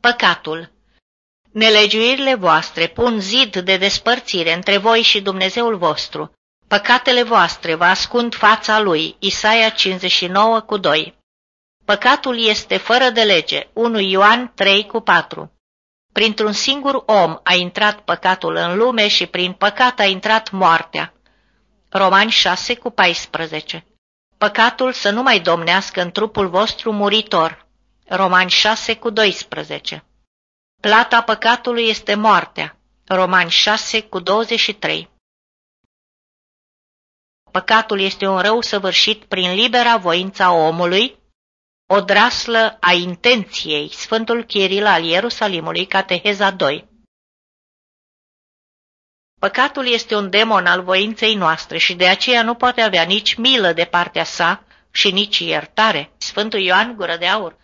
Păcatul Nelegiuirile voastre pun zid de despărțire între voi și Dumnezeul vostru. Păcatele voastre vă ascund fața lui. Isaia 59 cu 2 Păcatul este fără de lege. 1 Ioan 3 cu 4 Printr-un singur om a intrat păcatul în lume și prin păcat a intrat moartea. Romani 6 cu 14 Păcatul să nu mai domnească în trupul vostru muritor. Romani 6 cu 12 Plata păcatului este moartea. Romani 6 cu 23 Păcatul este un rău săvârșit prin libera voința omului, o draslă a intenției, Sfântul Chiril al Ierusalimului, Cateheza 2. Păcatul este un demon al voinței noastre și de aceea nu poate avea nici milă de partea sa și nici iertare. Sfântul Ioan Gură de Aur.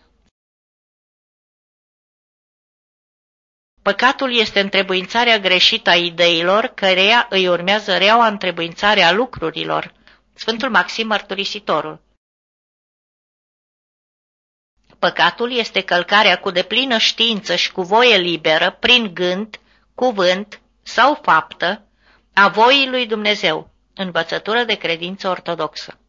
Păcatul este întrebuințarea greșită a ideilor, căreia îi urmează reaua întrebuințare a lucrurilor. Sfântul Maxim Mărturisitorul. Păcatul este călcarea cu deplină știință și cu voie liberă, prin gând, cuvânt sau faptă, a voii lui Dumnezeu, învățătură de credință ortodoxă.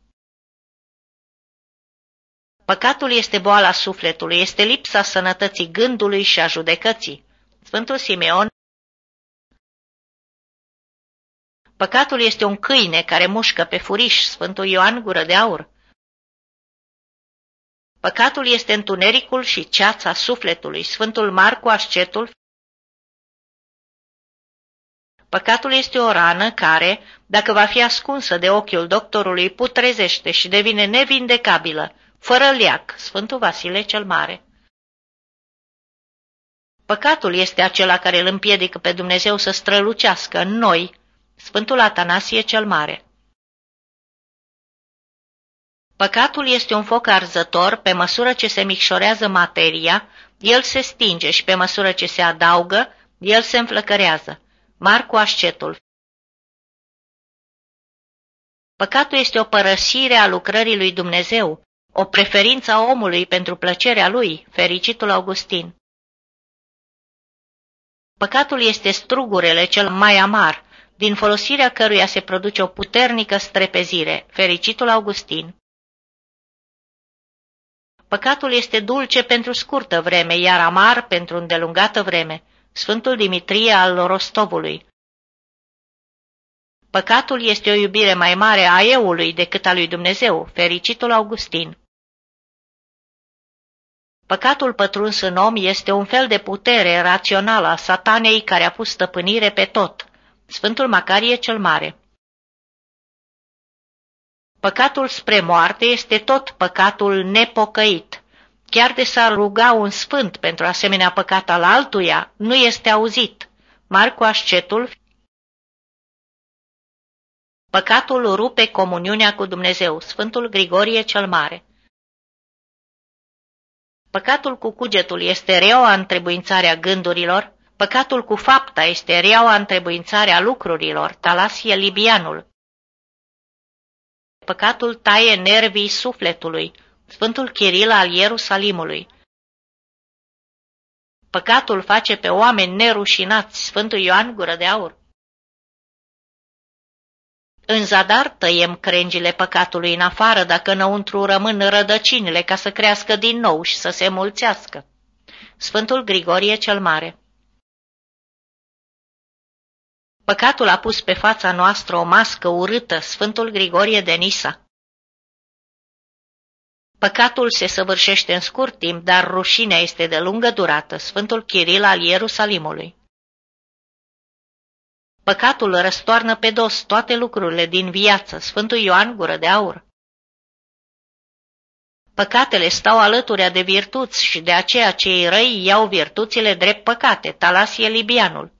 Păcatul este boala sufletului, este lipsa sănătății gândului și a judecății. Sfântul Simeon Păcatul este un câine care mușcă pe furiș, Sfântul Ioan Gură de Aur. Păcatul este întunericul și ceața sufletului, Sfântul Marcu Ascetul. Păcatul este o rană care, dacă va fi ascunsă de ochiul doctorului, putrezește și devine nevindecabilă, fără leac, Sfântul Vasile cel Mare. Păcatul este acela care îl împiedică pe Dumnezeu să strălucească în noi, Sfântul Atanasie cel Mare. Păcatul este un foc arzător, pe măsură ce se micșorează materia, el se stinge și pe măsură ce se adaugă, el se înflăcărează. Marcu Ascetul Păcatul este o părăsire a lucrării lui Dumnezeu, o preferință a omului pentru plăcerea lui, fericitul Augustin. Păcatul este strugurele cel mai amar, din folosirea căruia se produce o puternică strepezire, fericitul Augustin. Păcatul este dulce pentru scurtă vreme, iar amar pentru îndelungată vreme, Sfântul Dimitrie al Rostovului. Păcatul este o iubire mai mare a eului decât a lui Dumnezeu, fericitul Augustin. Păcatul pătruns în om este un fel de putere rațională a satanei care a pus stăpânire pe tot. Sfântul Macarie cel Mare Păcatul spre moarte este tot păcatul nepocăit. Chiar de s-ar ruga un sfânt pentru asemenea păcat al altuia, nu este auzit. Marcu Ascetul Păcatul rupe comuniunea cu Dumnezeu, Sfântul Grigorie cel Mare. Păcatul cu cugetul este reaua întrebuințarea gândurilor, păcatul cu fapta este reaua întrebuințarea lucrurilor, Talasie Libianul. Păcatul taie nervii sufletului, Sfântul Chiril al Ierusalimului. Păcatul face pe oameni nerușinați, Sfântul Ioan Gură de Aur. În zadar tăiem crengile păcatului în afară, dacă înăuntru rămân rădăcinile ca să crească din nou și să se mulțească. Sfântul Grigorie cel Mare Păcatul a pus pe fața noastră o mască urâtă, Sfântul Grigorie de Nisa. Păcatul se săvârșește în scurt timp, dar rușinea este de lungă durată, Sfântul Chiril al Ierusalimului. Păcatul răstoarnă pe dos toate lucrurile din viață, Sfântul Ioan Gură de Aur. Păcatele stau alături de virtuți și de aceea cei răi iau virtuțile drept păcate, Talasie Libianul.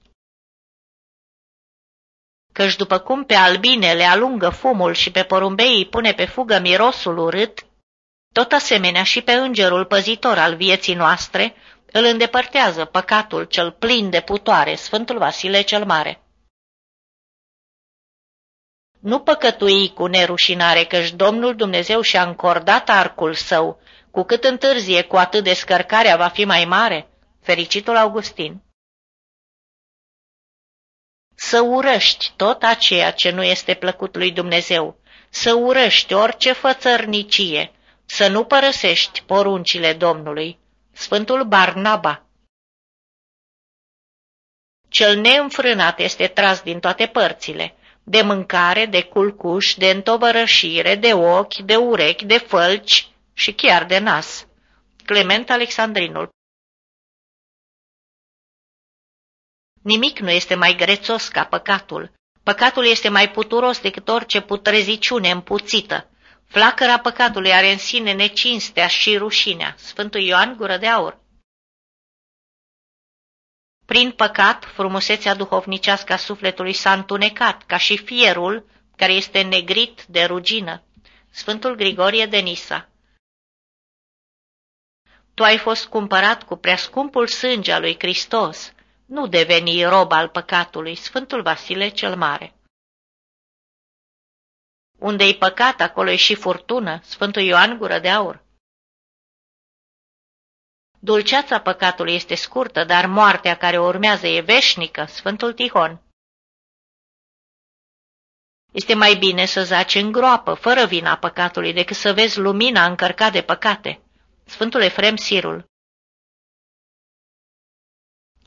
Căci după cum pe albine le alungă fumul și pe porumbei îi pune pe fugă mirosul urât, tot asemenea și pe îngerul păzitor al vieții noastre îl îndepărtează păcatul cel plin de putoare, Sfântul Vasile cel Mare. Nu păcătui cu nerușinare, căci Domnul Dumnezeu și-a încordat arcul său, cu cât întârzie, cu atât descărcarea va fi mai mare. Fericitul Augustin. Să urăști tot aceea ce nu este plăcut lui Dumnezeu, să urăști orice fățărnicie, să nu părăsești poruncile Domnului. Sfântul Barnaba. Cel neînfrânat este tras din toate părțile, de mâncare, de culcuș, de întovărășire, de ochi, de urechi, de fălci și chiar de nas. Clement Alexandrinul Nimic nu este mai grețos ca păcatul. Păcatul este mai puturos decât orice putreziciune împuțită. Flacăra păcatului are în sine necinstea și rușinea. Sfântul Ioan Gură de Aur Prin păcat, frumusețea duhovnicească a sufletului s-a întunecat, ca și fierul care este negrit de rugină. Sfântul Grigorie de Nisa Tu ai fost cumpărat cu preascumpul sânge al lui Hristos, nu deveni rob al păcatului, Sfântul Vasile cel Mare. Unde-i păcat, acolo e și furtună, Sfântul Ioan Gură de Aur. Dulceața păcatului este scurtă, dar moartea care urmează e veșnică, Sfântul Tihon. Este mai bine să zaci în groapă, fără vina păcatului, decât să vezi lumina încărcat de păcate. Sfântul Efrem Sirul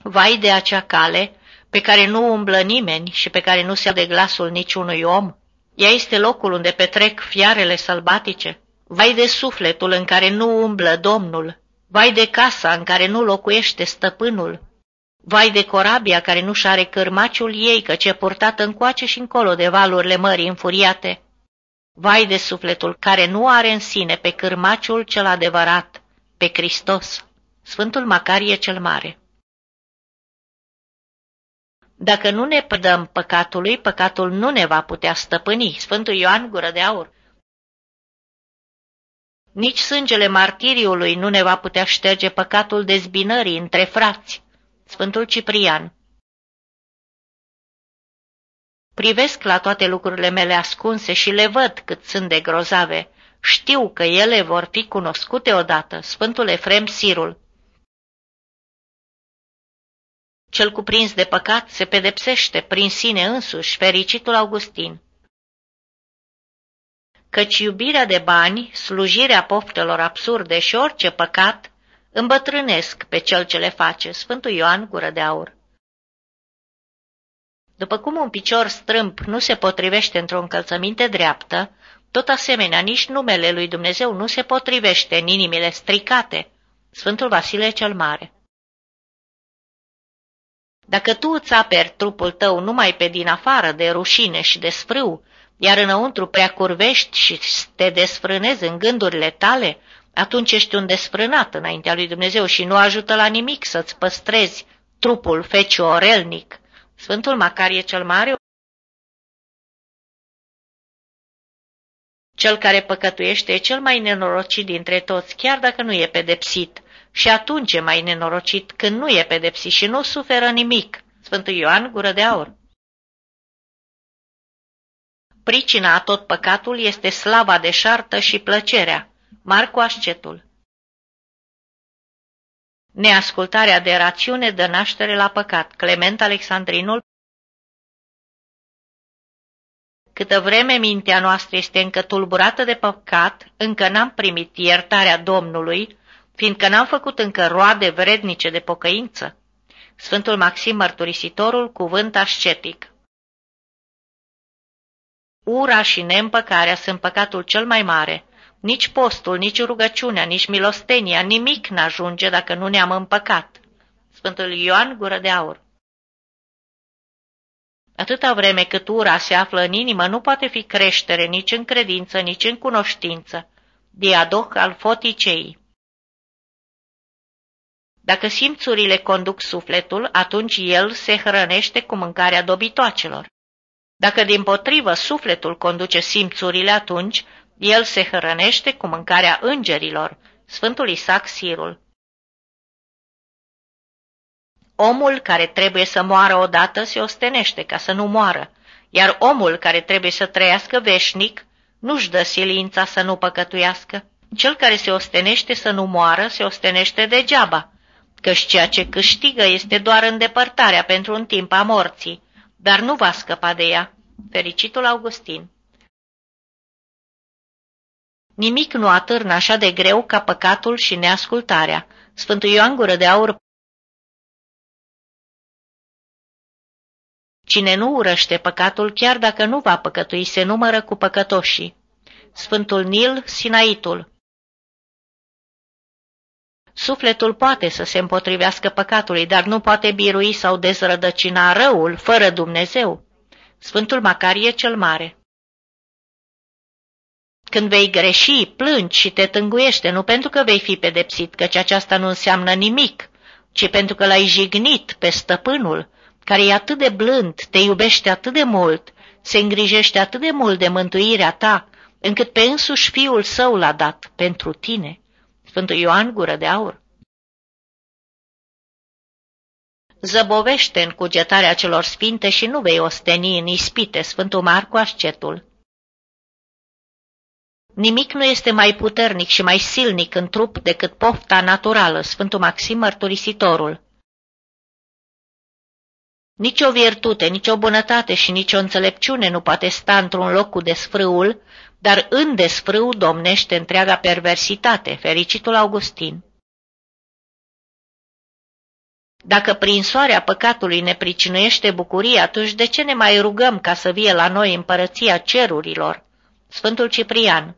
Vai de acea cale pe care nu umblă nimeni și pe care nu se aude glasul niciunui om. Ea este locul unde petrec fiarele sălbatice. Vai de sufletul în care nu umblă Domnul. Vai de casa în care nu locuiește stăpânul. Vai de corabia care nu-și are cărmaciul ei, căci e purtată încoace și încolo de valurile mării înfuriate. Vai de sufletul care nu are în sine pe cârmaciul cel adevărat, pe Hristos, Sfântul Macarie cel Mare. Dacă nu ne pădăm păcatului, păcatul nu ne va putea stăpâni. Sfântul Ioan Gură de Aur. Nici sângele martiriului nu ne va putea șterge păcatul dezbinării între frați. Sfântul Ciprian. Privesc la toate lucrurile mele ascunse și le văd cât sunt de grozave. Știu că ele vor fi cunoscute odată. Sfântul Efrem Sirul. Cel cuprins de păcat se pedepsește prin sine însuși, fericitul Augustin. Căci iubirea de bani, slujirea poftelor absurde și orice păcat îmbătrânesc pe cel ce le face, Sfântul Ioan Gură de Aur. După cum un picior strâmp nu se potrivește într-o încălțăminte dreaptă, tot asemenea nici numele lui Dumnezeu nu se potrivește în inimile stricate, Sfântul Vasile cel Mare. Dacă tu îți aperi trupul tău numai pe din afară de rușine și de sfrâu, iar înăuntru prea curvești și te desfrânezi în gândurile tale, atunci ești un desfrânat înaintea lui Dumnezeu și nu ajută la nimic să-ți păstrezi trupul feciorelnic. Sfântul Macarie cel Mare Cel care păcătuiește e cel mai nenorocit dintre toți, chiar dacă nu e pedepsit, și atunci e mai nenorocit când nu e pedepsit și nu suferă nimic. Sfântul Ioan, gură de aur. Pricina a tot păcatul este slava deșartă și plăcerea. Marcu Ascetul Neascultarea de rațiune dă naștere la păcat. Clement Alexandrinul Câtă vreme mintea noastră este încă tulburată de păcat, încă n-am primit iertarea Domnului, fiindcă n-am făcut încă roade vrednice de pocăință. Sfântul Maxim Mărturisitorul, cuvânt ascetic Ura și neîmpăcarea sunt păcatul cel mai mare. Nici postul, nici rugăciunea, nici milostenia, nimic n-ajunge dacă nu ne-am împăcat. Sfântul Ioan Gură de Aur Atâta vreme cât ura se află în inimă, nu poate fi creștere nici în credință, nici în cunoștință. Diadoc al foticei dacă simțurile conduc sufletul, atunci el se hrănește cu mâncarea dobitoacelor. Dacă din potrivă sufletul conduce simțurile, atunci el se hrănește cu mâncarea îngerilor. Sfântul Isaac Sirul Omul care trebuie să moară odată se ostenește ca să nu moară, iar omul care trebuie să trăiască veșnic nu-și dă silința să nu păcătuiască. Cel care se ostenește să nu moară se ostenește degeaba, căci ceea ce câștigă este doar îndepărtarea pentru un timp a morții, dar nu va scăpa de ea. Fericitul Augustin Nimic nu atârnă așa de greu ca păcatul și neascultarea. Sfântul Ioan Gură de Aur Cine nu urăște păcatul, chiar dacă nu va păcătui, se numără cu păcătoșii. Sfântul Nil, Sinaitul Sufletul poate să se împotrivească păcatului, dar nu poate birui sau dezrădăcina răul fără Dumnezeu. Sfântul Macarie cel Mare Când vei greși, plângi și te tânguiește, nu pentru că vei fi pedepsit, căci aceasta nu înseamnă nimic, ci pentru că l-ai jignit pe stăpânul, care e atât de blând, te iubește atât de mult, se îngrijește atât de mult de mântuirea ta, încât pe însuși fiul său l-a dat pentru tine. Sfântul Ioan Gură de Aur Zăbovește în cugetarea celor sfinte și nu vei osteni în ispite Sfântul Marcu Ascetul. Nimic nu este mai puternic și mai silnic în trup decât pofta naturală, Sfântul Maxim Mărturisitorul. Nici o virtute, nici o bunătate și nici o înțelepciune nu poate sta într-un loc cu desfrâul, dar în desfrâu domnește întreaga perversitate, fericitul Augustin. Dacă prin soarea păcatului ne pricinuiește bucurie, atunci de ce ne mai rugăm ca să vie la noi împărăția cerurilor? Sfântul Ciprian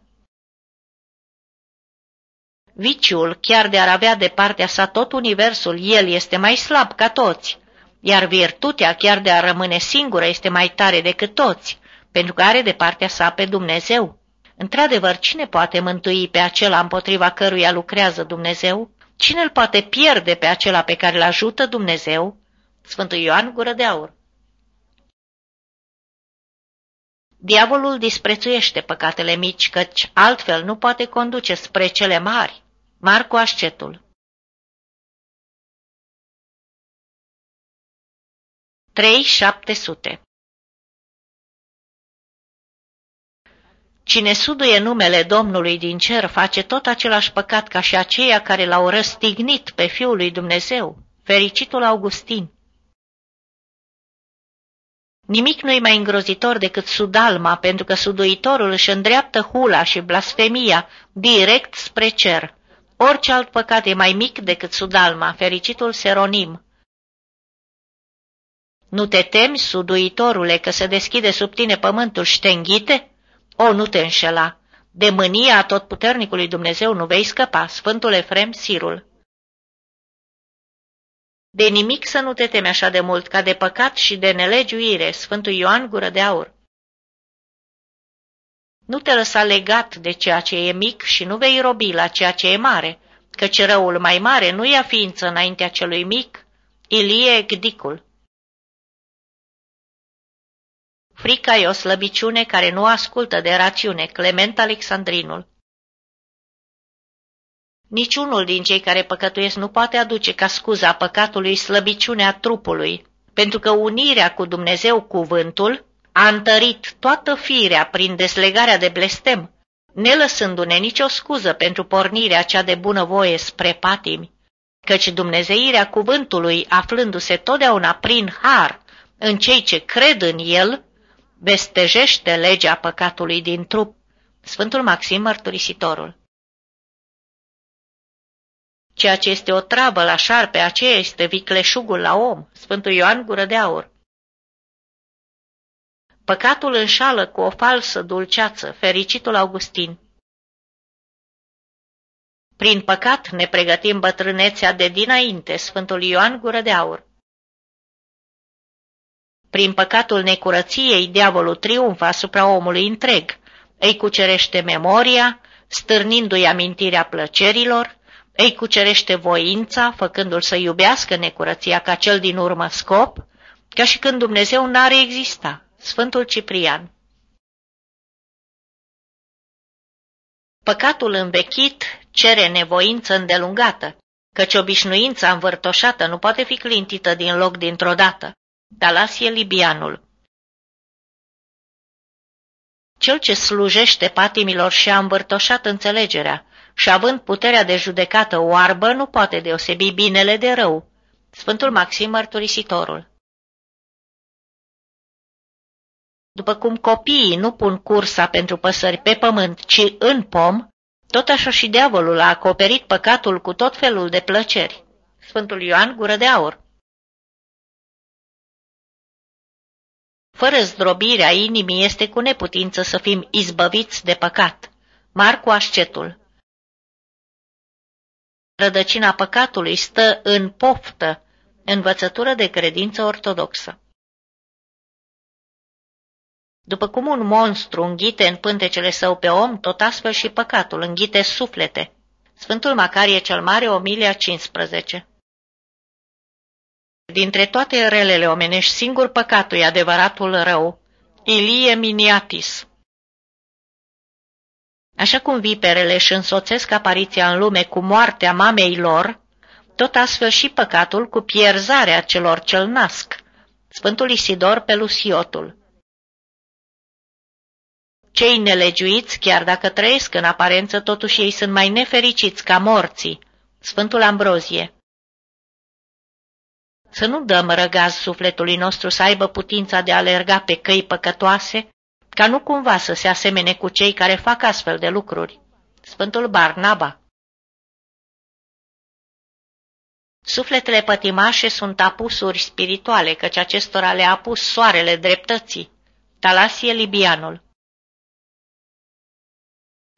Viciul, chiar de ar avea de partea sa tot universul, el este mai slab ca toți, iar virtutea, chiar de a rămâne singură, este mai tare decât toți, pentru că are de partea sa pe Dumnezeu. Într-adevăr, cine poate mântui pe acela împotriva căruia lucrează Dumnezeu? Cine îl poate pierde pe acela pe care îl ajută Dumnezeu? Sfântul Ioan Gură de Aur Diavolul disprețuiește păcatele mici, căci altfel nu poate conduce spre cele mari. Marcu Ascetul 3700 Cine suduie numele Domnului din cer face tot același păcat ca și aceia care l-au răstignit pe Fiul lui Dumnezeu, fericitul Augustin. Nimic nu-i mai îngrozitor decât sudalma, pentru că suduitorul își îndreaptă hula și blasfemia direct spre cer. Orice alt păcat e mai mic decât sudalma, fericitul Seronim. Nu te temi, suduitorule, că se deschide sub tine pământul și te înghite? O, nu te înșela! De mânia puternicului Dumnezeu nu vei scăpa, Sfântul Efrem Sirul. De nimic să nu te temi așa de mult ca de păcat și de nelegiuire, Sfântul Ioan Gură de Aur. Nu te lăsa legat de ceea ce e mic și nu vei robi la ceea ce e mare, căci răul mai mare nu ia ființă înaintea celui mic, Ilie Gdicul. Frica e o slăbiciune care nu ascultă de rațiune, Clement Alexandrinul. Niciunul din cei care păcătuiesc nu poate aduce ca scuza păcatului slăbiciunea trupului, pentru că unirea cu Dumnezeu cuvântul a întărit toată firea prin deslegarea de blestem, nelăsându-ne nicio scuză pentru pornirea cea de bunăvoie spre patimi, căci dumnezeirea cuvântului, aflându-se totdeauna prin har în cei ce cred în el, vestejește legea păcatului din trup. Sfântul Maxim Mărturisitorul Ceea ce este o travă la șarpe, aceea este vicleșugul la om. Sfântul Ioan Gură de Aur Păcatul înșală cu o falsă dulceață, fericitul Augustin. Prin păcat ne pregătim bătrânețea de dinainte, Sfântul Ioan Gură de Aur. Prin păcatul necurăției, diavolul triumfă asupra omului întreg, îi cucerește memoria, stârnindu-i amintirea plăcerilor, îi cucerește voința, făcându-l să iubească necurăția ca cel din urmă scop, ca și când Dumnezeu n-are exista. Sfântul Ciprian Păcatul învechit cere nevoință îndelungată, căci obișnuința învârtoșată nu poate fi clintită din loc dintr-o dată. Talasie Libianul Cel ce slujește patimilor și-a învârtoșat înțelegerea, și având puterea de judecată oarbă, nu poate deosebi binele de rău. Sfântul Maxim Mărturisitorul După cum copiii nu pun cursa pentru păsări pe pământ, ci în pom, tot așa și diavolul a acoperit păcatul cu tot felul de plăceri. Sfântul Ioan Gură de Aur Fără zdrobirea inimii este cu neputință să fim izbăviți de păcat. Marcu Ascetul Rădăcina păcatului stă în poftă, învățătură de credință ortodoxă. După cum un monstru înghite în pântecele său pe om, tot astfel și păcatul înghite suflete. Sfântul Macarie cel Mare, Omilia 15 Dintre toate relele omenești, singur păcatul e adevăratul rău, Ilie Miniatis. Așa cum viperele își însoțesc apariția în lume cu moartea mamei lor, tot astfel și păcatul cu pierzarea celor ce-l nasc. Sfântul Isidor Pelusiotul Cei nelegiuiți, chiar dacă trăiesc în aparență, totuși ei sunt mai nefericiți ca morții. Sfântul Ambrozie Să nu dăm răgaz sufletului nostru să aibă putința de a alerga pe căi păcătoase, ca nu cumva să se asemene cu cei care fac astfel de lucruri. Sfântul Barnaba Sufletele pătimașe sunt apusuri spirituale, căci acestora le-a apus soarele dreptății. Talasie Libianul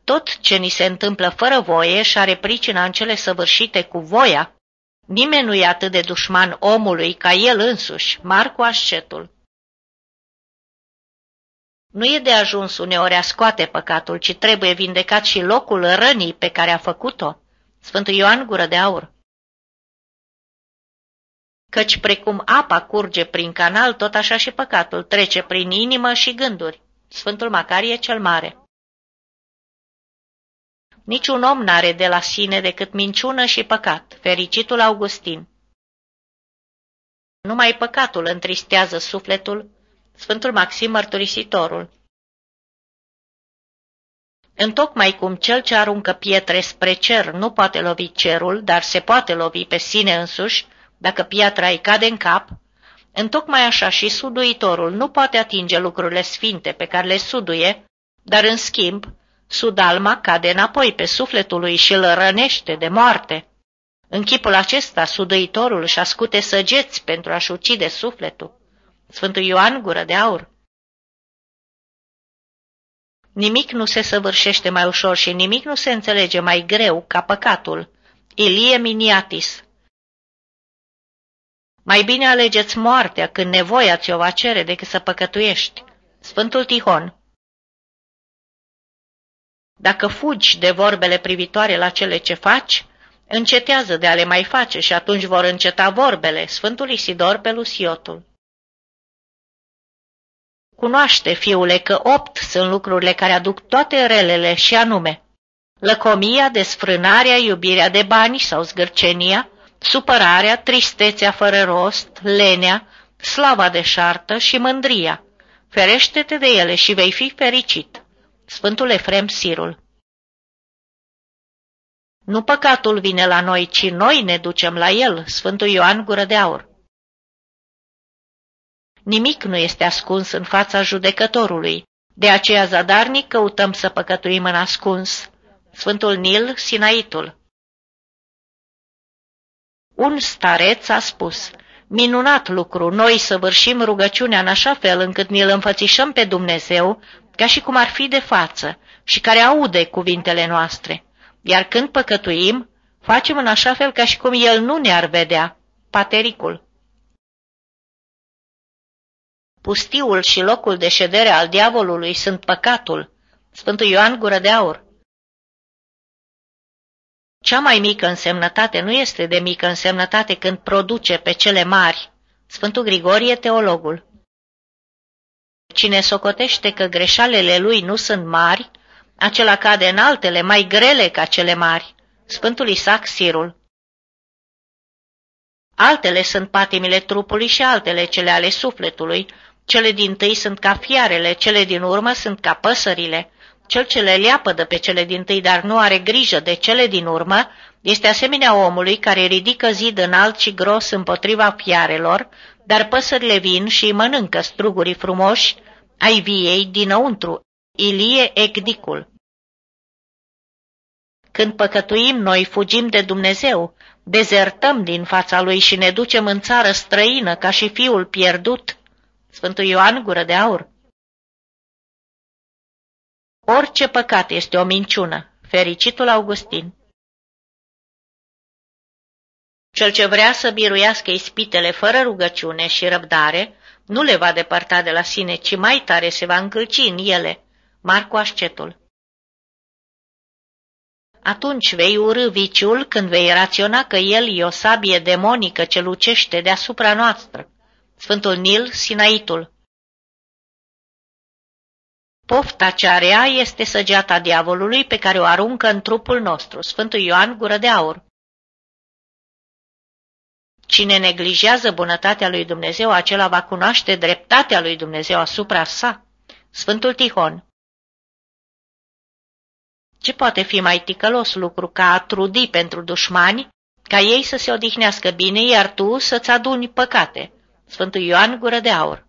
Tot ce ni se întâmplă fără voie și are pricina în cele săvârșite cu voia, nimeni nu e atât de dușman omului ca el însuși, Marcu Ascetul. Nu e de ajuns uneori a scoate păcatul, ci trebuie vindecat și locul rănii pe care a făcut-o. Sfântul Ioan Gură de Aur Căci precum apa curge prin canal, tot așa și păcatul trece prin inimă și gânduri. Sfântul Macarie cel Mare Niciun om n-are de la sine decât minciună și păcat, fericitul Augustin. Numai păcatul întristează sufletul, Sfântul Maxim Mărturisitorul. Întocmai cum cel ce aruncă pietre spre cer nu poate lovi cerul, dar se poate lovi pe sine însuși, dacă piatra îi cade în cap, întocmai așa și suduitorul nu poate atinge lucrurile sfinte pe care le suduie, dar în schimb, sudalma cade înapoi pe sufletul lui și îl rănește de moarte. În chipul acesta, suduitorul își ascute săgeți pentru a-și ucide sufletul. Sfântul Ioan Gură de Aur Nimic nu se săvârșește mai ușor și nimic nu se înțelege mai greu ca păcatul. Ilie Miniatis Mai bine alegeți moartea când nevoia ți-o va cere decât să păcătuiești. Sfântul Tihon Dacă fugi de vorbele privitoare la cele ce faci, încetează de a le mai face și atunci vor înceta vorbele. Sfântul Isidor Pelusiotul Cunoaște, fiule, că opt sunt lucrurile care aduc toate relele și anume lăcomia, desfrânarea, iubirea de bani sau zgârcenia, supărarea, tristețea fără rost, lenea, slava de șartă și mândria. Ferește-te de ele și vei fi fericit. Sfântul Efrem Sirul Nu păcatul vine la noi, ci noi ne ducem la el, Sfântul Ioan Gură de Aur. Nimic nu este ascuns în fața judecătorului, de aceea zadarnic căutăm să păcătuim în ascuns. Sfântul Nil, Sinaitul Un stareț a spus, minunat lucru, noi săvârșim rugăciunea în așa fel încât ni-l înfățișăm pe Dumnezeu ca și cum ar fi de față și care aude cuvintele noastre, iar când păcătuim, facem în așa fel ca și cum El nu ne-ar vedea. Patericul Pustiul și locul de ședere al diavolului sunt păcatul. Sfântul Ioan Gură de Aur Cea mai mică însemnătate nu este de mică însemnătate când produce pe cele mari. Sfântul Grigorie, teologul Cine socotește că greșalele lui nu sunt mari, acela cade în altele mai grele ca cele mari. Sfântul Isaac Sirul Altele sunt patimile trupului și altele cele ale sufletului, cele din tâi sunt ca fiarele, cele din urmă sunt ca păsările. Cel ce le leapădă pe cele din tâi, dar nu are grijă de cele din urmă, este asemenea omului care ridică zid înalt și gros împotriva fiarelor, dar păsările vin și mănâncă strugurii frumoși ai viei dinăuntru, Ilie Egdicul. Când păcătuim, noi fugim de Dumnezeu, dezertăm din fața Lui și ne ducem în țară străină ca și fiul pierdut. Sfântul Ioan Gură de Aur Orice păcat este o minciună. Fericitul Augustin Cel ce vrea să biruiască ispitele fără rugăciune și răbdare, nu le va depărta de la sine, ci mai tare se va încălci în ele. Marcu Ascetul Atunci vei urâ viciul când vei raționa că el e o sabie demonică ce lucește deasupra noastră. Sfântul Nil, Sinaitul Pofta cea rea este săgeata diavolului pe care o aruncă în trupul nostru. Sfântul Ioan, gură de aur. Cine neglijează bunătatea lui Dumnezeu, acela va cunoaște dreptatea lui Dumnezeu asupra sa. Sfântul Tihon Ce poate fi mai ticălos lucru ca a trudi pentru dușmani, ca ei să se odihnească bine, iar tu să-ți aduni păcate? Sfântul Ioan Gură de Aur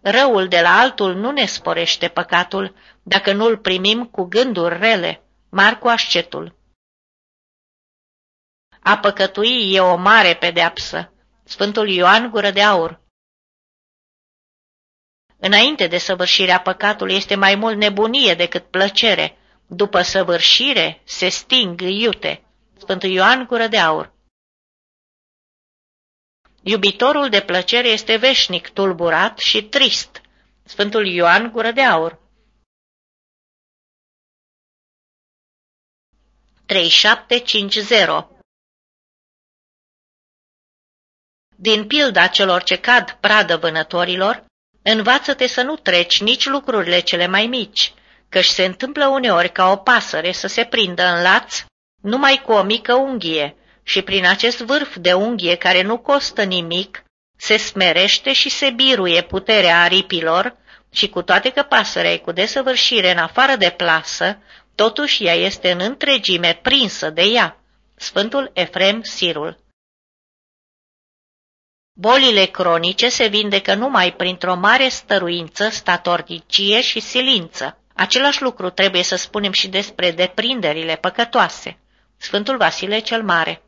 Răul de la altul nu ne sporește păcatul dacă nu-l primim cu gânduri rele. Marcu Ascetul A păcătui e o mare pedeapsă. Sfântul Ioan Gură de Aur Înainte de săvârșirea păcatului este mai mult nebunie decât plăcere. După săvârșire se sting iute. Sfântul Ioan Gură de Aur Iubitorul de plăcere este veșnic tulburat și trist. Sfântul Ioan Gură de Aur 3750 Din pilda celor ce cad pradă vânătorilor, învață-te să nu treci nici lucrurile cele mai mici, căci se întâmplă uneori ca o pasăre să se prindă în laț numai cu o mică unghie, și prin acest vârf de unghie care nu costă nimic, se smerește și se biruie puterea aripilor și cu toate că pasărea e cu desăvârșire în afară de plasă, totuși ea este în întregime prinsă de ea. Sfântul Efrem Sirul Bolile cronice se vindecă numai printr-o mare stăruință, statornicie și silință. Același lucru trebuie să spunem și despre deprinderile păcătoase. Sfântul Vasile cel Mare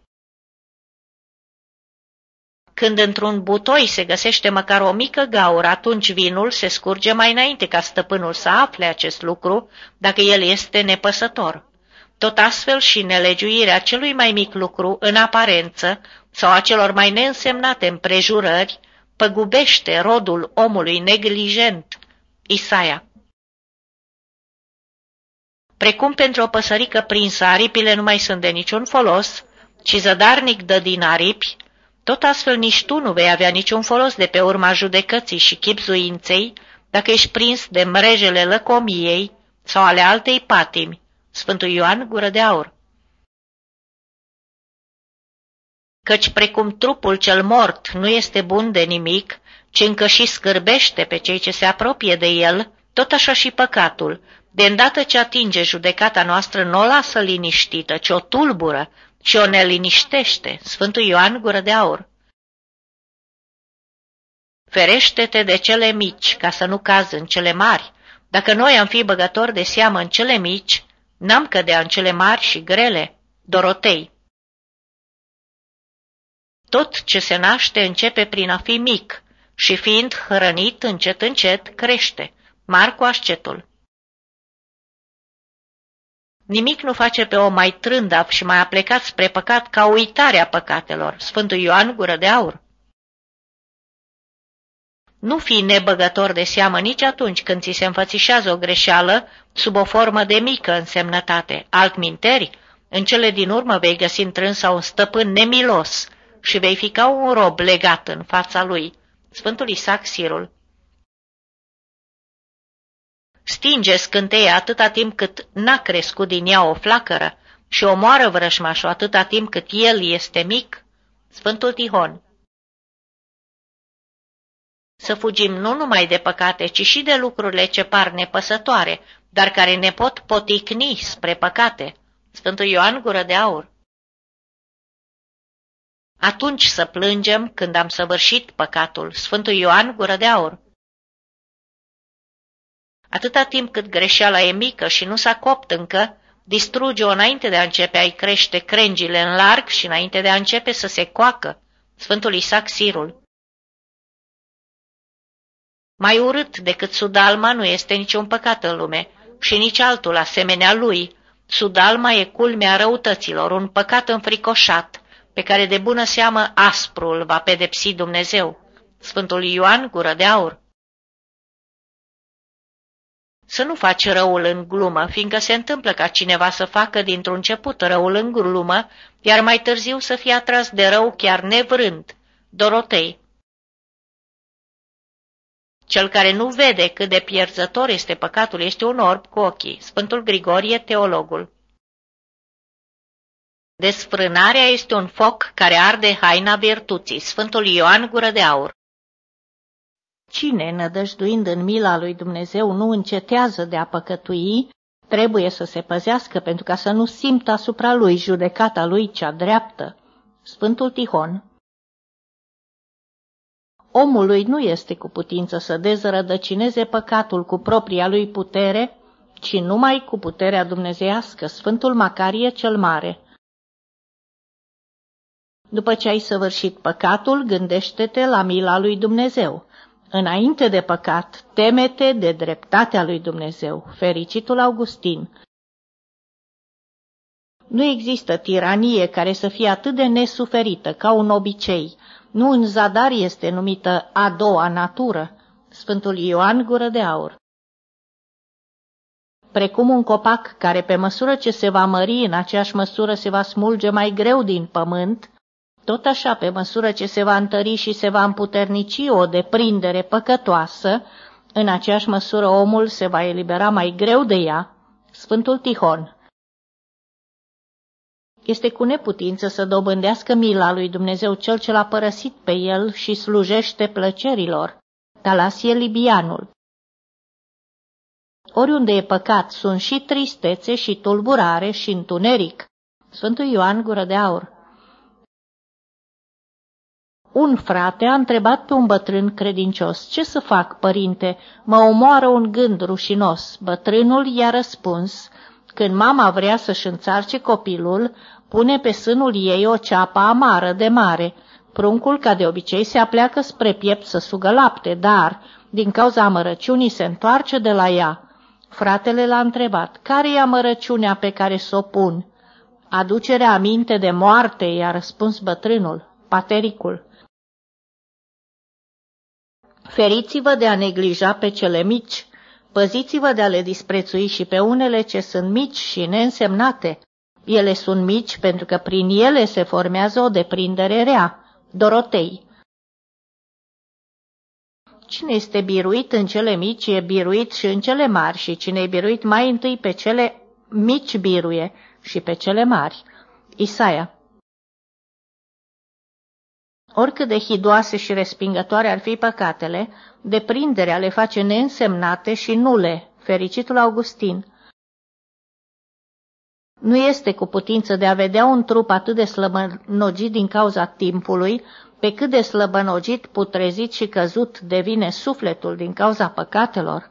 când într-un butoi se găsește măcar o mică gaură, atunci vinul se scurge mai înainte ca stăpânul să afle acest lucru, dacă el este nepăsător. Tot astfel și nelegiuirea celui mai mic lucru în aparență sau a celor mai neînsemnate împrejurări păgubește rodul omului neglijent. Isaia Precum pentru o păsărică prinsă aripile nu mai sunt de niciun folos, ci zădarnic dă din aripi, tot astfel nici tu nu vei avea niciun folos de pe urma judecății și chipzuinței dacă ești prins de mrejele lăcomiei sau ale altei patimi. Sfântul Ioan Gură de Aur Căci precum trupul cel mort nu este bun de nimic, ci încă și scârbește pe cei ce se apropie de el, tot așa și păcatul, de îndată ce atinge judecata noastră, nu o lasă liniștită, ci o tulbură și o neliniștește. Sfântul Ioan Gură de Aur Ferește-te de cele mici, ca să nu cazi în cele mari. Dacă noi am fi băgători de seamă în cele mici, n-am cădea în cele mari și grele. Dorotei Tot ce se naște începe prin a fi mic și fiind hrănit încet încet crește. Marcu Ascetul Nimic nu face pe om mai trândav și mai aplecat spre păcat ca uitarea păcatelor. Sfântul Ioan Gură de Aur Nu fi nebăgător de seamă nici atunci când ți se înfățișează o greșeală sub o formă de mică însemnătate. Altminteri, în cele din urmă vei găsi întrânsa un stăpân nemilos și vei fi ca un rob legat în fața lui. Sfântul Isaac Sirul Stinge scânteia atâta timp cât n-a crescut din ea o flacără și omoară vrășmașul atâta timp cât el este mic? Sfântul Tihon să fugim nu numai de păcate, ci și de lucrurile ce par nepăsătoare, dar care ne pot poticni spre păcate. Sfântul Ioan Gură de Aur Atunci să plângem când am săvârșit păcatul. Sfântul Ioan Gură de Aur Atâta timp cât greșeala e mică și nu s-a copt încă, distruge-o înainte de a începe a-i crește crengile în larg și înainte de a începe să se coacă. Sfântul Isaac Sirul Mai urât decât Sudalma nu este niciun păcat în lume și nici altul asemenea lui. Sudalma e culmea răutăților, un păcat înfricoșat, pe care de bună seamă asprul va pedepsi Dumnezeu. Sfântul Ioan Gură de Aur să nu faci răul în glumă, fiindcă se întâmplă ca cineva să facă dintr-un început răul în glumă, iar mai târziu să fie atras de rău chiar nevrând. Dorotei Cel care nu vede cât de pierzător este păcatul este un orb cu ochii. Sfântul Grigorie, teologul. Desfrânarea este un foc care arde haina virtuții. Sfântul Ioan Gură de Aur Cine, nădăjduind în mila lui Dumnezeu, nu încetează de a păcătui, trebuie să se păzească pentru ca să nu simtă asupra lui judecata lui cea dreaptă. Sfântul Tihon Omului nu este cu putință să dezrădăcineze păcatul cu propria lui putere, ci numai cu puterea dumnezeiască, Sfântul Macarie cel Mare. După ce ai săvârșit păcatul, gândește-te la mila lui Dumnezeu. Înainte de păcat, temete de dreptatea lui Dumnezeu, fericitul Augustin. Nu există tiranie care să fie atât de nesuferită ca un obicei. Nu în zadar este numită a doua natură, Sfântul Ioan Gură de Aur. Precum un copac care pe măsură ce se va mări, în aceeași măsură se va smulge mai greu din pământ, tot așa, pe măsură ce se va întări și se va împuternici o deprindere păcătoasă, în aceeași măsură omul se va elibera mai greu de ea, Sfântul Tihon. Este cu neputință să dobândească mila lui Dumnezeu cel ce l-a părăsit pe el și slujește plăcerilor. Talasie Libianul Oriunde e păcat sunt și tristețe și tulburare și întuneric. Sfântul Ioan Gură de Aur un frate a întrebat pe un bătrân credincios, Ce să fac, părinte? Mă omoară un gând rușinos. Bătrânul i-a răspuns, Când mama vrea să-și înțarce copilul, pune pe sânul ei o ceapă amară de mare. Pruncul, ca de obicei, se apleacă spre piept să sugă lapte, dar, din cauza amărăciunii, se întoarce de la ea. Fratele l-a întrebat, care e amărăciunea pe care s-o pun? Aducerea aminte de moarte, i-a răspuns bătrânul, patericul. Feriți-vă de a neglija pe cele mici, păziți-vă de a le disprețui și pe unele ce sunt mici și neînsemnate. Ele sunt mici pentru că prin ele se formează o deprindere rea. Dorotei Cine este biruit în cele mici e biruit și în cele mari și cine e biruit mai întâi pe cele mici biruie și pe cele mari. Isaia Oricât de hidoase și respingătoare ar fi păcatele, deprinderea le face neînsemnate și nule, fericitul Augustin. Nu este cu putință de a vedea un trup atât de slăbănogit din cauza timpului, pe cât de slăbănogit, putrezit și căzut devine sufletul din cauza păcatelor.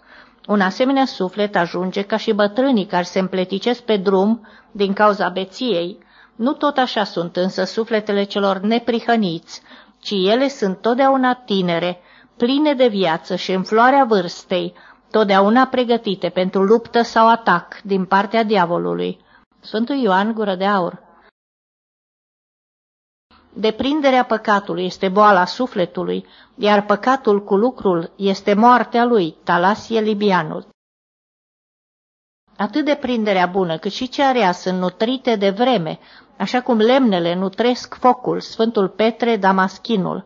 Un asemenea suflet ajunge ca și bătrânii care se împleticesc pe drum din cauza beției, nu tot așa sunt însă sufletele celor neprihăniți, ci ele sunt totdeauna tinere, pline de viață și în floarea vârstei, totdeauna pregătite pentru luptă sau atac din partea diavolului. Sfântul Ioan Gură de Aur Deprinderea păcatului este boala sufletului, iar păcatul cu lucrul este moartea lui, Talasie Libianul. Atât de prinderea bună cât și cea rea sunt nutrite de vreme, așa cum lemnele nutresc focul, Sfântul Petre Damaschinul.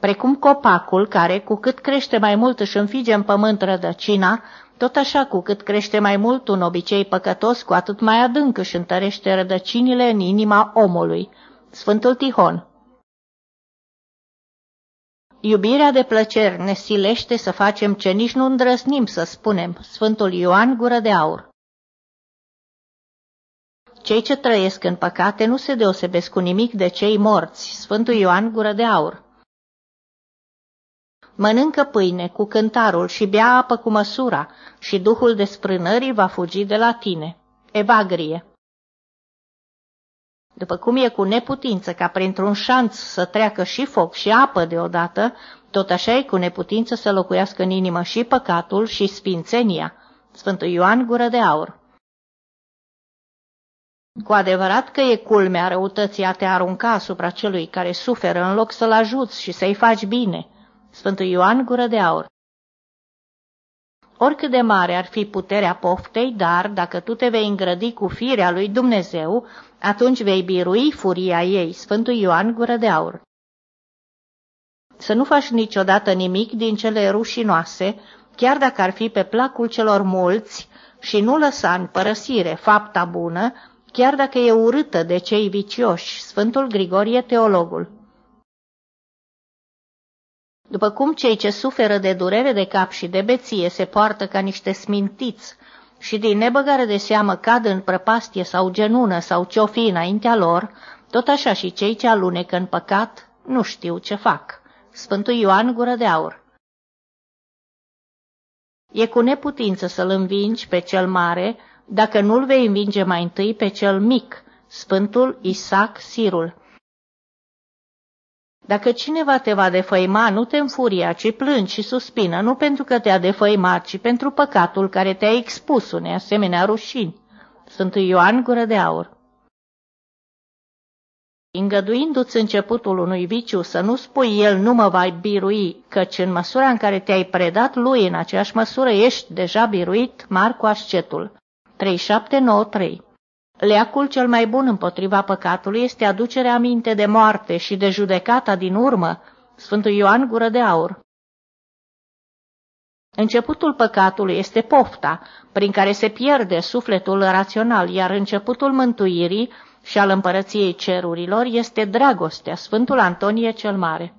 Precum copacul care, cu cât crește mai mult, își înfige în pământ rădăcina, tot așa cu cât crește mai mult un obicei păcătos, cu atât mai adânc își întărește rădăcinile în inima omului. Sfântul Tihon Iubirea de plăceri ne silește să facem ce nici nu îndrăsnim să spunem, Sfântul Ioan Gură de Aur. Cei ce trăiesc în păcate nu se deosebesc cu nimic de cei morți, Sfântul Ioan Gură de Aur. Mănâncă pâine cu cântarul și bea apă cu măsura și duhul desfrânării va fugi de la tine. Evagrie După cum e cu neputință ca printr-un șanț să treacă și foc și apă deodată, tot așa e cu neputință să locuiască în inimă și păcatul și sfințenia. Sfântul Ioan Gură de Aur cu adevărat că e culmea răutății a te arunca asupra celui care suferă în loc să-l ajuți și să-i faci bine. Sfântul Ioan Gură de Aur Oricât de mare ar fi puterea poftei, dar dacă tu te vei îngrădi cu firea lui Dumnezeu, atunci vei birui furia ei, Sfântul Ioan Gură de Aur. Să nu faci niciodată nimic din cele rușinoase, chiar dacă ar fi pe placul celor mulți, și nu lăsa în părăsire fapta bună, chiar dacă e urâtă de cei vicioși, Sfântul Grigorie Teologul. După cum cei ce suferă de durere de cap și de beție se poartă ca niște smintiți și din nebăgare de seamă cad în prăpastie sau genună sau ce-o fi înaintea lor, tot așa și cei ce alunecă în păcat nu știu ce fac. Sfântul Ioan Gură de Aur E cu neputință să-l învingi pe cel mare dacă nu-l vei învinge mai întâi pe cel mic, Sfântul Isaac Sirul. Dacă cineva te va defăima, nu te înfuria, ci plângi și suspină, nu pentru că te-a defăimat, ci pentru păcatul care te-a expus unei asemenea rușini. Sfântul Ioan Gură de Aur Îngăduindu-ți începutul unui viciu să nu spui el nu mă va birui, căci în măsura în care te-ai predat lui în aceeași măsură ești deja biruit, Marcu Ascetul. 3793 Leacul cel mai bun împotriva păcatului este aducerea aminte de moarte și de judecata din urmă, Sfântul Ioan Gură de Aur. Începutul păcatului este pofta, prin care se pierde sufletul rațional, iar începutul mântuirii și al împărăției cerurilor este dragostea, Sfântul Antonie cel Mare.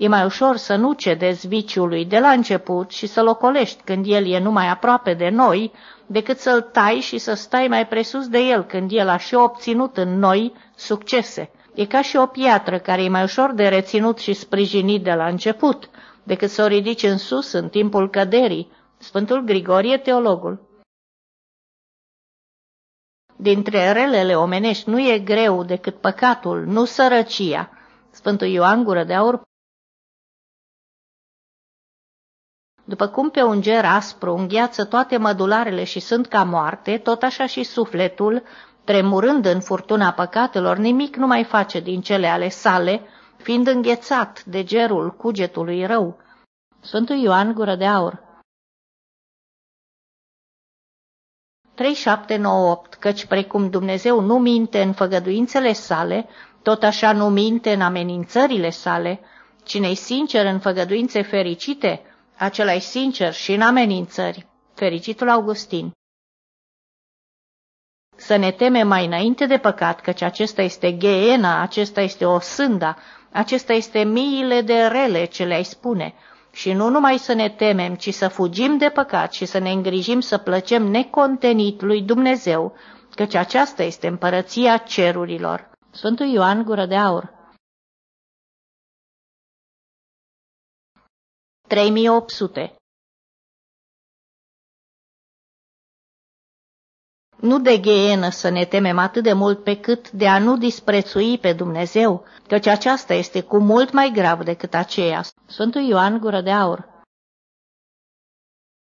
E mai ușor să nu cedezi viciului de la început și să-l ocolești când el e numai aproape de noi, decât să-l tai și să stai mai presus de el când el a și obținut în noi succese. E ca și o piatră care e mai ușor de reținut și sprijinit de la început, decât să o ridici în sus în timpul căderii. Sfântul Grigorie, teologul. Dintre relele omenești nu e greu decât păcatul, nu sărăcia. Sfântul Ioan Gură de Aur După cum pe un ger aspru îngheață toate mădularele și sunt ca moarte, tot așa și sufletul, tremurând în furtuna păcatelor, nimic nu mai face din cele ale sale, fiind înghețat de gerul cugetului rău. Sfântul Ioan Gură de Aur 3798 Căci precum Dumnezeu nu minte în făgăduințele sale, tot așa nu minte în amenințările sale. Cine-i sincer în făgăduințe fericite, acela sincer și în amenințări. Fericitul Augustin Să ne temem mai înainte de păcat, căci acesta este gheena, acesta este o sânda, acesta este miile de rele ce le-ai spune, și nu numai să ne temem, ci să fugim de păcat și să ne îngrijim să plăcem necontenit lui Dumnezeu, căci aceasta este împărăția cerurilor. Sfântul Ioan Gură de Aur 3800 Nu de gheenă să ne temem atât de mult pe cât de a nu disprețui pe Dumnezeu, căci aceasta este cu mult mai grav decât aceea. Sfântul Ioan Gură de Aur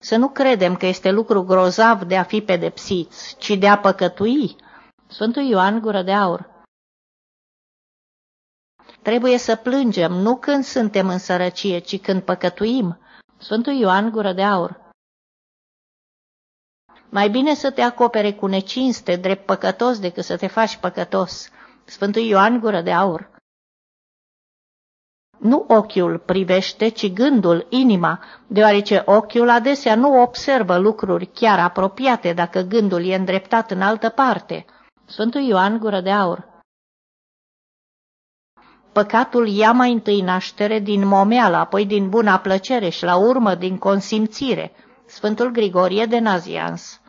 Să nu credem că este lucru grozav de a fi pedepsiți, ci de a păcătui. Sfântul Ioan Gură de Aur Trebuie să plângem nu când suntem în sărăcie, ci când păcătuim. Sfântul Ioan Gură de Aur Mai bine să te acopere cu necinste drept păcătos decât să te faci păcătos. Sfântul Ioan Gură de Aur nu ochiul privește, ci gândul, inima, deoarece ochiul adesea nu observă lucruri chiar apropiate dacă gândul e îndreptat în altă parte. Sfântul Ioan Gură de Aur Păcatul ia mai întâi naștere din momeală, apoi din buna plăcere și la urmă din consimțire. Sfântul Grigorie de Nazians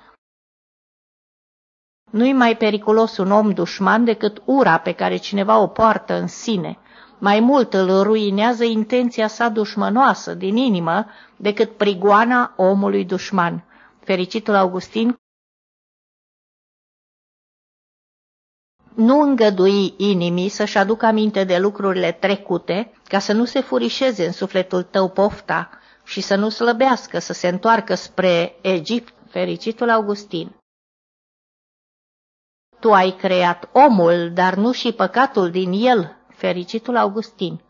Nu-i mai periculos un om dușman decât ura pe care cineva o poartă în sine. Mai mult îl ruinează intenția sa dușmănoasă din inimă decât prigoana omului dușman. Fericitul Augustin Nu îngădui inimii să-și aducă aminte de lucrurile trecute, ca să nu se furișeze în sufletul tău pofta și să nu slăbească, să se întoarcă spre Egipt, fericitul Augustin. Tu ai creat omul, dar nu și păcatul din el, fericitul Augustin.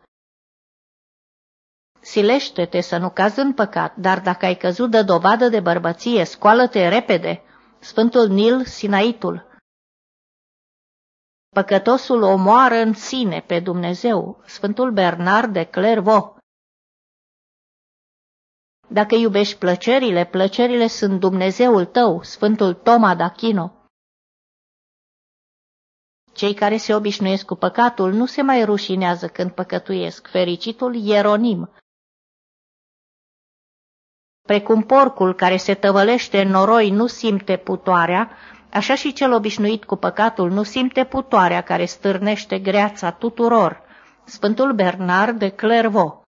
Silește-te să nu cazi în păcat, dar dacă ai căzut de dovadă de bărbăție, scoală-te repede. Sfântul Nil Sinaitul Păcătosul omoară în sine pe Dumnezeu, Sfântul Bernard de Clairvaux. Dacă iubești plăcerile, plăcerile sunt Dumnezeul tău, Sfântul Toma d'Achino. Cei care se obișnuiesc cu păcatul nu se mai rușinează când păcătuiesc, fericitul Ieronim. Precum porcul care se tăvălește în noroi nu simte putoarea, Așa și cel obișnuit cu păcatul nu simte putoarea care stârnește greața tuturor. Sfântul Bernard de Clairvaux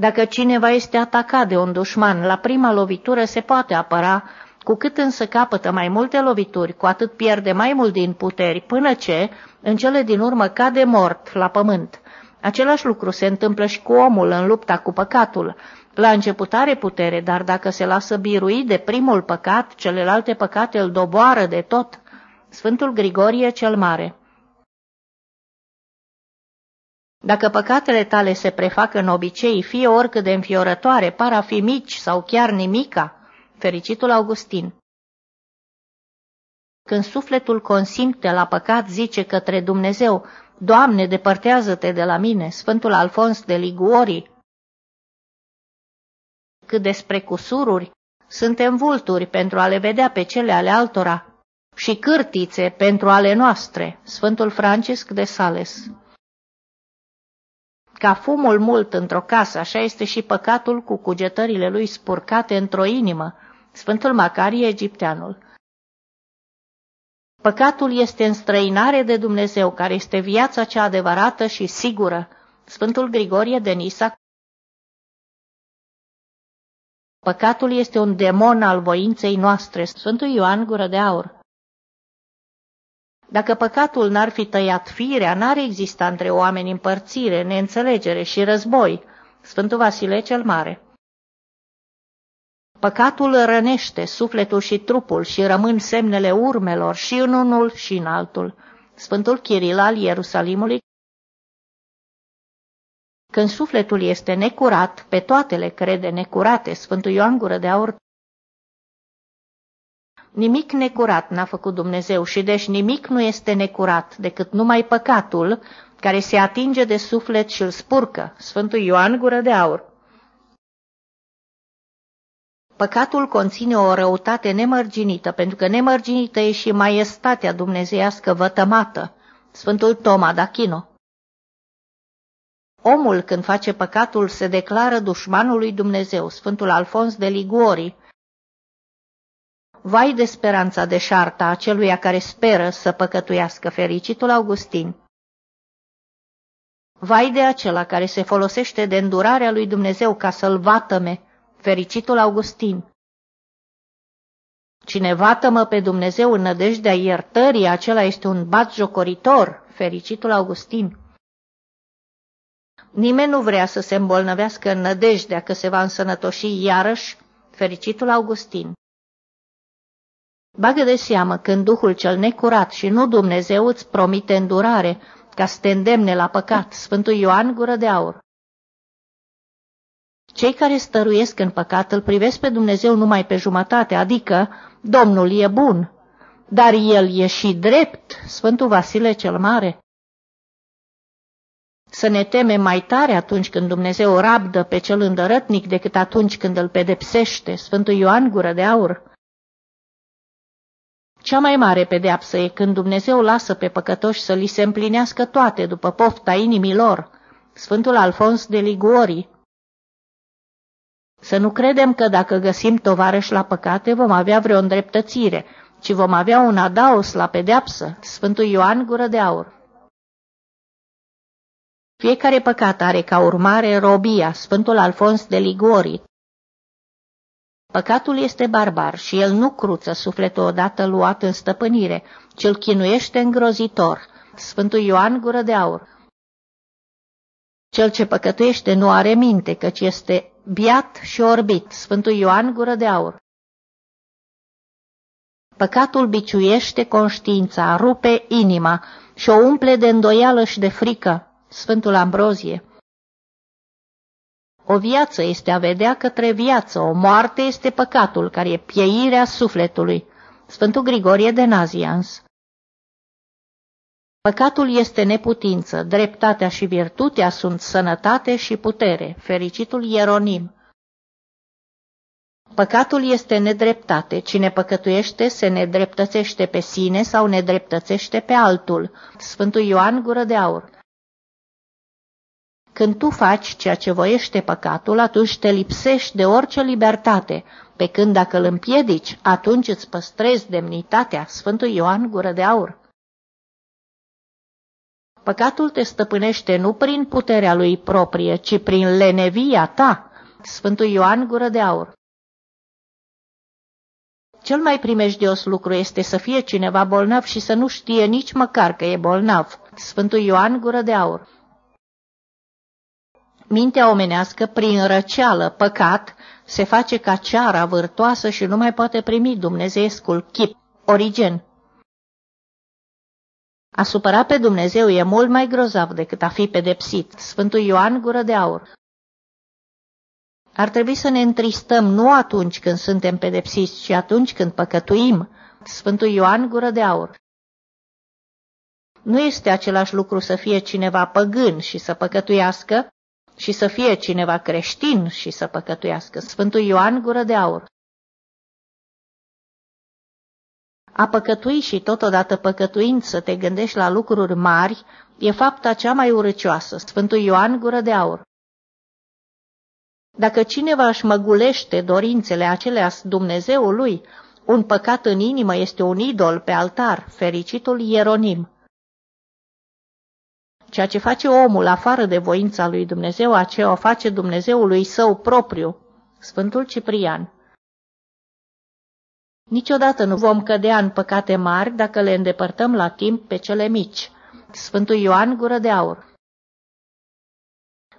Dacă cineva este atacat de un dușman, la prima lovitură se poate apăra, cu cât însă capătă mai multe lovituri, cu atât pierde mai mult din puteri, până ce, în cele din urmă, cade mort la pământ. Același lucru se întâmplă și cu omul în lupta cu păcatul. La început are putere, dar dacă se lasă birui de primul păcat, celelalte păcate îl doboară de tot. Sfântul Grigorie cel Mare Dacă păcatele tale se prefac în obicei, fie oricât de înfiorătoare, par a fi mici sau chiar nimica, fericitul Augustin. Când sufletul consimte la păcat, zice către Dumnezeu, Doamne, depărtează-te de la mine, Sfântul Alfons de Liguori, cât despre cusururi, suntem vulturi pentru a le vedea pe cele ale altora și cârtițe pentru ale noastre, Sfântul Francisc de Sales. Ca fumul mult într-o casă, așa este și păcatul cu cugetările lui spurcate într-o inimă, Sfântul Macarie Egipteanul. Păcatul este înstrăinare de Dumnezeu, care este viața cea adevărată și sigură. Sfântul Grigorie de Nisa Păcatul este un demon al voinței noastre. Sfântul Ioan Gură de Aur Dacă păcatul n-ar fi tăiat firea, n-ar exista între oameni împărțire, neînțelegere și război. Sfântul Vasile cel Mare Păcatul rănește sufletul și trupul și rămân semnele urmelor și în unul și în altul. Sfântul Chiril al Ierusalimului când sufletul este necurat, pe toate le crede necurate, Sfântul Ioan Gură de Aur. Nimic necurat n-a făcut Dumnezeu și deci nimic nu este necurat decât numai păcatul care se atinge de suflet și îl spurcă. Sfântul Ioan Gură de Aur. Păcatul conține o răutate nemărginită, pentru că nemărginită e și maiestatea dumnezeiască vătămată. Sfântul Toma d'Achino Omul, când face păcatul, se declară dușmanul lui Dumnezeu, Sfântul Alfons de Liguori. Vai de speranța deșartă a celuia care speră să păcătuiască, fericitul Augustin. Vai de acela care se folosește de îndurarea lui Dumnezeu ca să-l vatăme, fericitul Augustin. Cine vatămă pe Dumnezeu în nădejdea iertării, acela este un batjocoritor, fericitul Augustin. Nimeni nu vrea să se îmbolnăvească în nădejdea că se va însănătoși iarăși fericitul Augustin. Bagă de seamă când Duhul cel necurat și nu Dumnezeu îți promite îndurare ca să te îndemne la păcat, Sfântul Ioan Gură de Aur. Cei care stăruiesc în păcat îl privesc pe Dumnezeu numai pe jumătate, adică Domnul e bun, dar El e și drept, Sfântul Vasile cel Mare. Să ne temem mai tare atunci când Dumnezeu rabdă pe cel îndărătnic decât atunci când îl pedepsește, Sfântul Ioan Gură de Aur. Cea mai mare pedeapsă e când Dumnezeu lasă pe păcătoși să li se împlinească toate după pofta inimilor. Sfântul Alfons de Liguori Să nu credem că dacă găsim tovarăși la păcate vom avea vreo îndreptățire, ci vom avea un adaos la pedeapsă. Sfântul Ioan Gură de Aur Fiecare păcat are ca urmare robia, Sfântul Alfons de Ligori. Păcatul este barbar și el nu cruță sufletul odată luat în stăpânire, ci îl chinuiește îngrozitor. Sfântul Ioan Gură de Aur Cel ce păcătuiește nu are minte, căci este biat și orbit. Sfântul Ioan Gură de Aur Păcatul biciuiește conștiința, rupe inima și o umple de îndoială și de frică. Sfântul Ambrozie O viață este a vedea către viață, o moarte este păcatul, care e pieirea sufletului. Sfântul Grigorie de Nazians Păcatul este neputință, dreptatea și virtutea sunt sănătate și putere. Fericitul Ieronim Păcatul este nedreptate. Cine păcătuiește se nedreptățește pe sine sau nedreptățește pe altul. Sfântul Ioan Gură de Aur când tu faci ceea ce voiește păcatul, atunci te lipsești de orice libertate, pe când dacă îl împiedici, atunci îți păstrezi demnitatea. Sfântul Ioan Gură de Aur Păcatul te stăpânește nu prin puterea lui proprie, ci prin lenevia ta. Sfântul Ioan Gură de Aur cel mai primejdios lucru este să fie cineva bolnav și să nu știe nici măcar că e bolnav. Sfântul Ioan Gură de Aur Mintea omenească, prin răceală, păcat, se face ca ceara vârtoasă și nu mai poate primi dumnezeescul chip, origen. A supăra pe Dumnezeu e mult mai grozav decât a fi pedepsit. Sfântul Ioan Gură de Aur Ar trebui să ne întristăm nu atunci când suntem pedepsiți, ci atunci când păcătuim. Sfântul Ioan Gură de Aur Nu este același lucru să fie cineva păgân și să păcătuiască, și să fie cineva creștin și să păcătuiască. Sfântul Ioan Gură de Aur A păcătui și totodată păcătuind să te gândești la lucruri mari e fapta cea mai urăcioasă. Sfântul Ioan Gură de Aur Dacă cineva își măgulește dorințele acelea Dumnezeului, un păcat în inimă este un idol pe altar, fericitul Ieronim. Ceea ce face omul afară de voința lui Dumnezeu, aceea o face Dumnezeului său propriu. Sfântul Ciprian Niciodată nu vom cădea în păcate mari dacă le îndepărtăm la timp pe cele mici. Sfântul Ioan Gură de Aur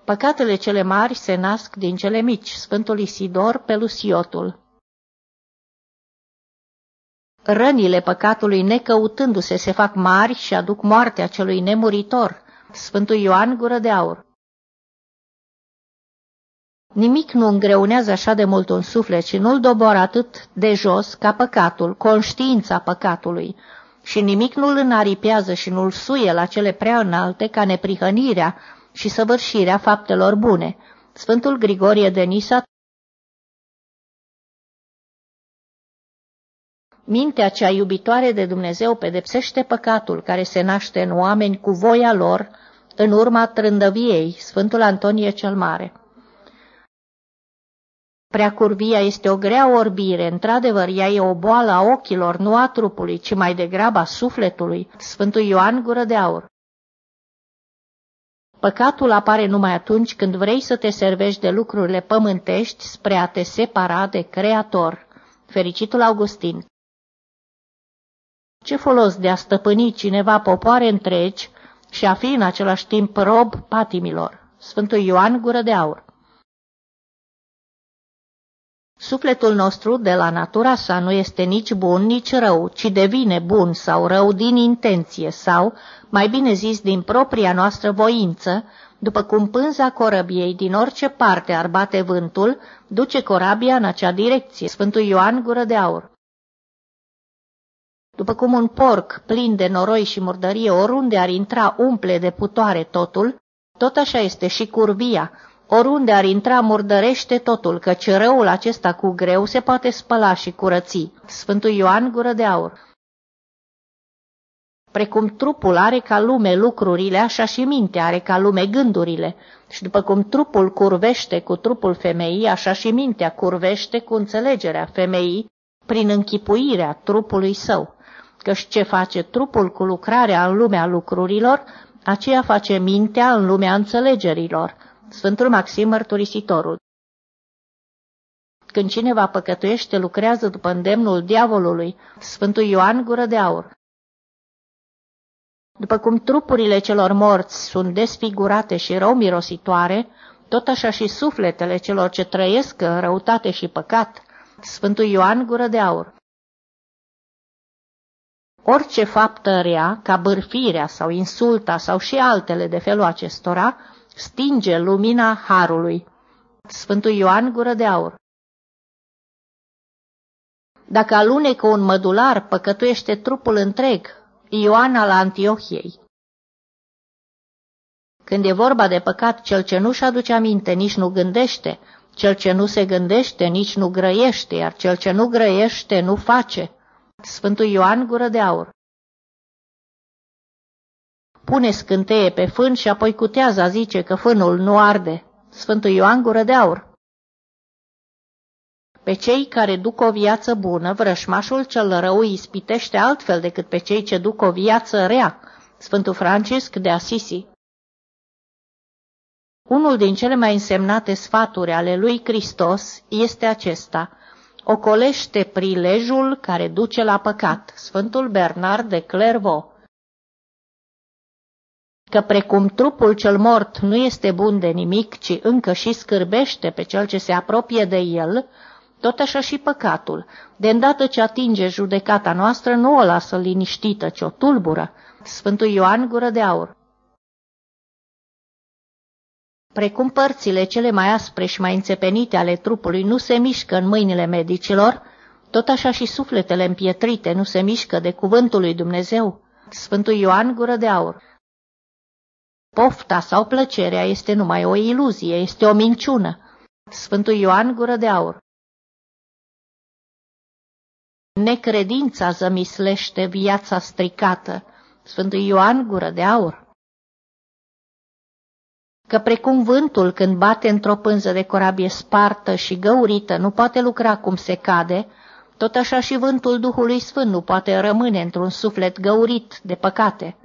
Păcatele cele mari se nasc din cele mici. Sfântul Isidor Pelusiotul Rănile păcatului necăutându-se se fac mari și aduc moartea celui nemuritor. Sfântul Ioan Gură de Aur Nimic nu îngreunează așa de mult un suflet și nu-l doboară atât de jos ca păcatul, conștiința păcatului, și nimic nu-l înaripează și nu-l suie la cele prea înalte ca neprihănirea și săvârșirea faptelor bune. Sfântul Grigorie de Nisa Mintea cea iubitoare de Dumnezeu pedepsește păcatul care se naște în oameni cu voia lor în urma trândăviei, Sfântul Antonie cel Mare. Preacurvia este o grea orbire, într-adevăr, ea e o boală a ochilor, nu a trupului, ci mai degrabă a sufletului. Sfântul Ioan Gură de Aur Păcatul apare numai atunci când vrei să te servești de lucrurile pământești spre a te separa de Creator. Fericitul Augustin Ce folos de a stăpâni cineva popoare întregi și a fi în același timp rob patimilor. Sfântul Ioan Gură de Aur Sufletul nostru de la natura sa nu este nici bun, nici rău, ci devine bun sau rău din intenție sau, mai bine zis, din propria noastră voință, după cum pânza corăbiei din orice parte ar bate vântul, duce corabia în acea direcție. Sfântul Ioan Gură de Aur după cum un porc plin de noroi și murdărie oriunde ar intra umple de putoare totul, tot așa este și curvia, oriunde ar intra murdărește totul, căci răul acesta cu greu se poate spăla și curăți. Sfântul Ioan Gură de Aur Precum trupul are ca lume lucrurile, așa și mintea are ca lume gândurile. Și după cum trupul curvește cu trupul femeii, așa și mintea curvește cu înțelegerea femeii prin închipuirea trupului său. Căci ce face trupul cu lucrarea în lumea lucrurilor, aceea face mintea în lumea înțelegerilor. Sfântul Maxim Mărturisitorul Când cineva păcătuiește, lucrează după îndemnul diavolului. Sfântul Ioan Gură de Aur după cum trupurile celor morți sunt desfigurate și rău mirositoare, tot așa și sufletele celor ce trăiesc în răutate și păcat. Sfântul Ioan Gură de Aur Orice faptă rea, ca bârfirea sau insulta sau și altele de felul acestora, stinge lumina Harului. Sfântul Ioan Gură de Aur Dacă alunecă un mădular, păcătuiește trupul întreg, Ioan al Antiohiei Când e vorba de păcat, cel ce nu-și aduce aminte nici nu gândește, cel ce nu se gândește nici nu grăiește, iar cel ce nu grăiește nu face. Sfântul Ioan Gură de Aur Pune scânteie pe fân și apoi cutează, zice că fânul nu arde. Sfântul Ioan Gură de Aur pe cei care duc o viață bună, vrășmașul cel rău ispitește altfel decât pe cei ce duc o viață rea. Sfântul Francisc de Asisi Unul din cele mai însemnate sfaturi ale lui Hristos este acesta. Ocolește prilejul care duce la păcat. Sfântul Bernard de Clairvaux că precum trupul cel mort nu este bun de nimic, ci încă și scârbește pe cel ce se apropie de el, tot așa și păcatul, de îndată ce atinge judecata noastră, nu o lasă liniștită, ci o tulbură. Sfântul Ioan Gură de Aur Precum părțile cele mai aspre și mai înțepenite ale trupului nu se mișcă în mâinile medicilor, tot așa și sufletele împietrite nu se mișcă de cuvântul lui Dumnezeu. Sfântul Ioan Gură de Aur Pofta sau plăcerea este numai o iluzie, este o minciună. Sfântul Ioan Gură de Aur Necredința zămislește viața stricată. Sfântul Ioan Gură de Aur Că precum vântul când bate într-o pânză de corabie spartă și găurită nu poate lucra cum se cade, tot așa și vântul Duhului Sfânt nu poate rămâne într-un suflet găurit de păcate.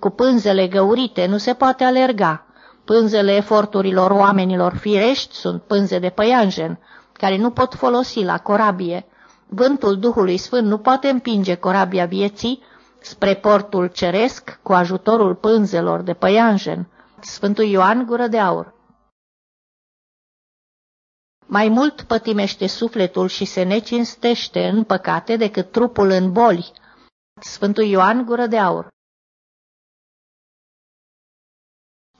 Cu pânzele găurite nu se poate alerga. Pânzele eforturilor oamenilor firești sunt pânze de păianjen, care nu pot folosi la corabie, Vântul Duhului Sfânt nu poate împinge corabia vieții spre portul ceresc cu ajutorul pânzelor de păianjen. Sfântul Ioan Gură de Aur Mai mult pătimește sufletul și se necinstește în păcate decât trupul în boli. Sfântul Ioan Gură de Aur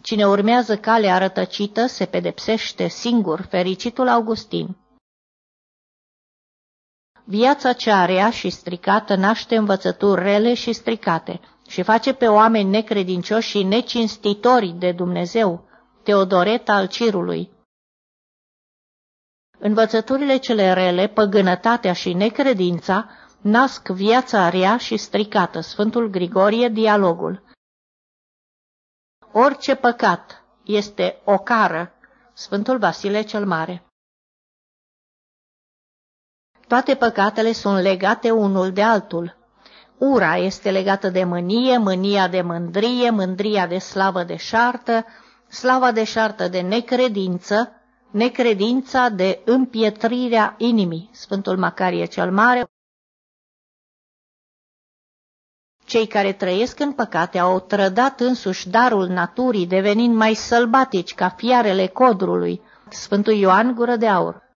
Cine urmează calea rătăcită se pedepsește singur, fericitul Augustin. Viața cea rea și stricată naște învățături rele și stricate și face pe oameni necredincioși și necinstitori de Dumnezeu, Teodoret al Cirului. Învățăturile cele rele, păgânătatea și necredința, nasc viața rea și stricată, Sfântul Grigorie, dialogul. Orice păcat este o cară, Sfântul Vasile cel Mare. Toate păcatele sunt legate unul de altul. Ura este legată de mânie, mânia de mândrie, mândria de slavă de șartă, slava de șartă de necredință, necredința de împietrirea inimii. Sfântul Macarie cel Mare. Cei care trăiesc în păcate au trădat însuși darul naturii, devenind mai sălbatici ca fiarele codrului. Sfântul Ioan Gură de Aur